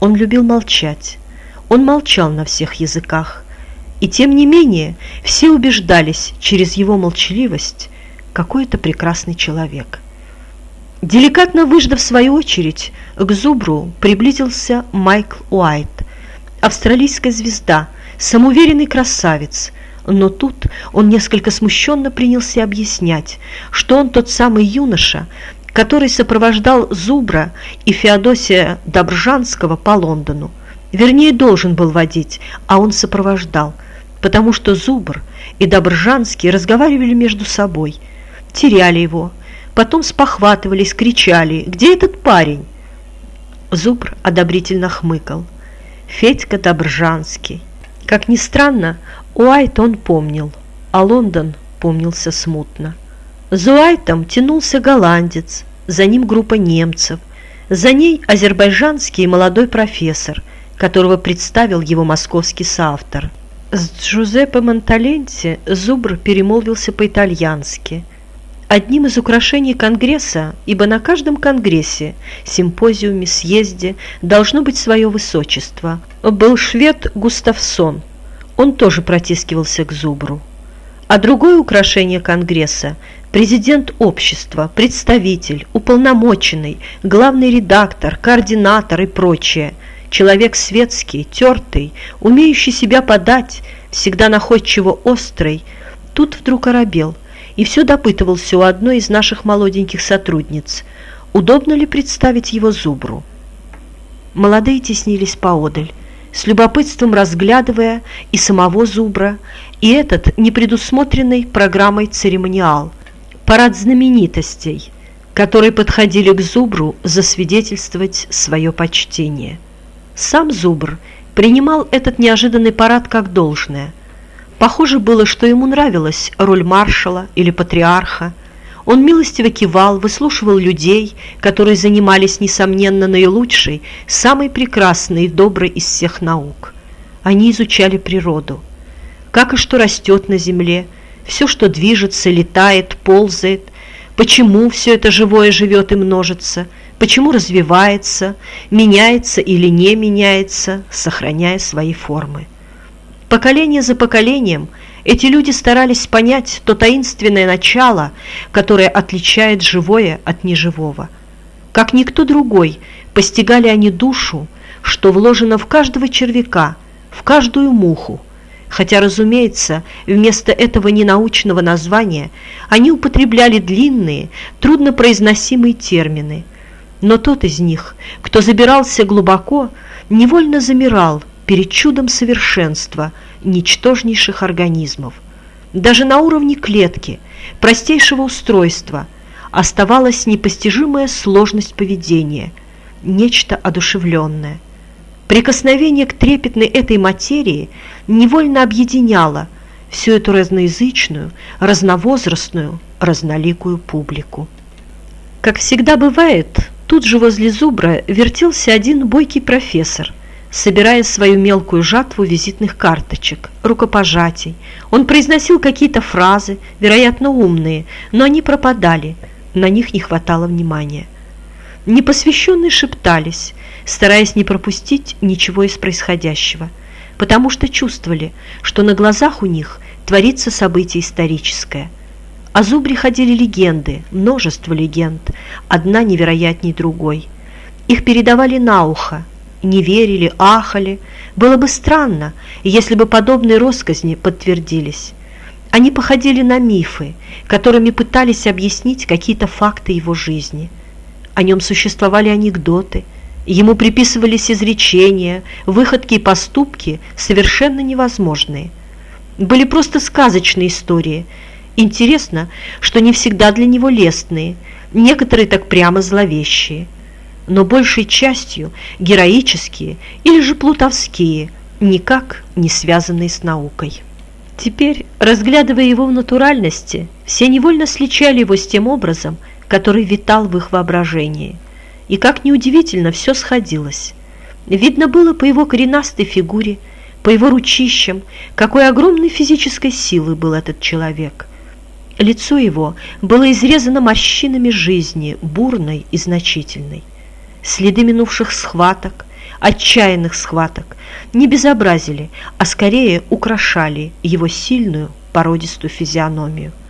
Он любил молчать. Он молчал на всех языках. И тем не менее все убеждались через его молчаливость, какой это прекрасный человек. Деликатно выждав свою очередь, к Зубру приблизился Майкл Уайт, австралийская звезда, самоуверенный красавец, но тут он несколько смущенно принялся объяснять, что он тот самый юноша, который сопровождал Зубра и Феодосия Добржанского по Лондону. Вернее, должен был водить, а он сопровождал, потому что Зубр и Добржанский разговаривали между собой, теряли его, потом спохватывались, кричали «Где этот парень?» Зубр одобрительно хмыкал. Федька Добржанский. Как ни странно, Уайт он помнил, а Лондон помнился смутно. За Уайтом тянулся голландец, за ним группа немцев, за ней азербайджанский молодой профессор, которого представил его московский соавтор. С Джузеппе Монталенти Зубр перемолвился по-итальянски. Одним из украшений Конгресса, ибо на каждом Конгрессе, симпозиуме, съезде должно быть свое высочество, был швед Густавсон. Он тоже протискивался к Зубру. А другое украшение Конгресса президент общества, представитель, уполномоченный, главный редактор, координатор и прочее, человек светский, тертый, умеющий себя подать, всегда находчиво острый, тут вдруг оробел и все допытывался у одной из наших молоденьких сотрудниц, удобно ли представить его зубру. Молодые теснились поодаль, с любопытством разглядывая и самого зубра, и этот непредусмотренный программой церемониал – парад знаменитостей, которые подходили к Зубру засвидетельствовать свое почтение. Сам Зубр принимал этот неожиданный парад как должное. Похоже было, что ему нравилась роль маршала или патриарха. Он милостиво кивал, выслушивал людей, которые занимались, несомненно, наилучшей, самой прекрасной и доброй из всех наук. Они изучали природу. Как и что растет на земле – все, что движется, летает, ползает, почему все это живое живет и множится, почему развивается, меняется или не меняется, сохраняя свои формы. Поколение за поколением эти люди старались понять то таинственное начало, которое отличает живое от неживого. Как никто другой постигали они душу, что вложено в каждого червяка, в каждую муху, хотя, разумеется, вместо этого ненаучного названия они употребляли длинные, труднопроизносимые термины. Но тот из них, кто забирался глубоко, невольно замирал перед чудом совершенства ничтожнейших организмов. Даже на уровне клетки, простейшего устройства, оставалась непостижимая сложность поведения, нечто одушевленное – Прикосновение к трепетной этой материи невольно объединяло всю эту разноязычную, разновозрастную, разноликую публику. Как всегда бывает, тут же возле зубра вертелся один бойкий профессор, собирая свою мелкую жатву визитных карточек, рукопожатий. Он произносил какие-то фразы, вероятно, умные, но они пропадали, на них не хватало внимания. Непосвященные шептались, стараясь не пропустить ничего из происходящего, потому что чувствовали, что на глазах у них творится событие историческое. О Зубре ходили легенды, множество легенд, одна невероятней другой. Их передавали на ухо, не верили, ахали. Было бы странно, если бы подобные россказни подтвердились. Они походили на мифы, которыми пытались объяснить какие-то факты его жизни. О нем существовали анекдоты – Ему приписывались изречения, выходки и поступки совершенно невозможные. Были просто сказочные истории. Интересно, что не всегда для него лестные, некоторые так прямо зловещие. Но большей частью героические или же плутовские, никак не связанные с наукой. Теперь, разглядывая его в натуральности, все невольно сличали его с тем образом, который витал в их воображении – и, как неудивительно, все сходилось. Видно было по его коренастой фигуре, по его ручищам, какой огромной физической силы был этот человек. Лицо его было изрезано морщинами жизни, бурной и значительной. Следы минувших схваток, отчаянных схваток не безобразили, а скорее украшали его сильную породистую физиономию –